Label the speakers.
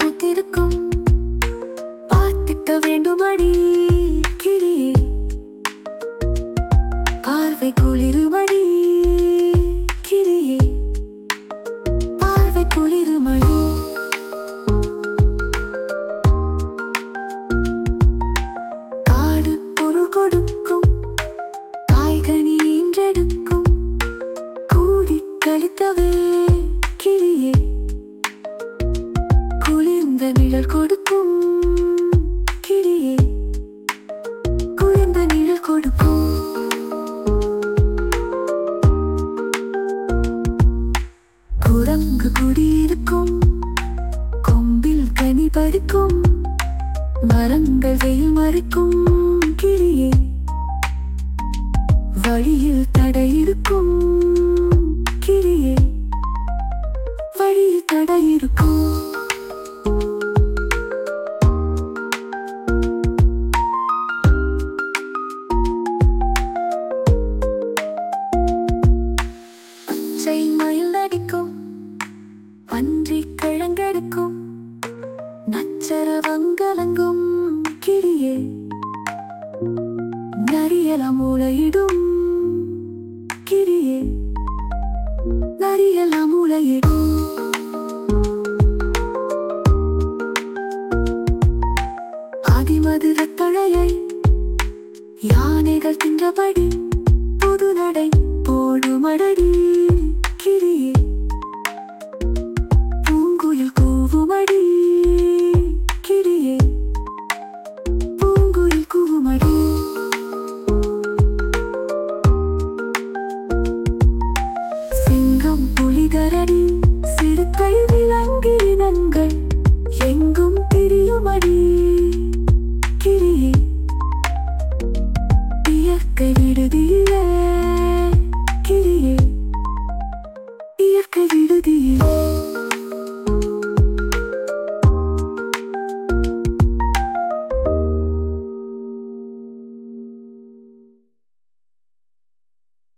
Speaker 1: காத்திருக்கும் பார்த்திக்க வேண்டுமடி கிளியே பார்வை குளிருமடி கிளி. பார்வை குளிருமடி காடு பொருள் கொடுக்கும். காய்கனி ஈன்றெடுக்கும் கூடி கழித்தவே குளிர்ந்த நிழல் கொடுக்கும் கிளியே. குளிர்ந்த நிழல் கொடுக்கும். குரங்கு குடியிருக்கும் கொம்பில் கனி பறிக்கும். மரங்கள் வெயில் மறிக்கும் கிளியே. வழியில் தடை இருக்கும். நச்சரவங்கலங்கும் கிளியே. நரியல மூளையிடும் கிளியே. நரியல மூளையிடும் அதிமதுர தழையை யானைகள் தின்றபடி புது நடை போடுமடடி. da da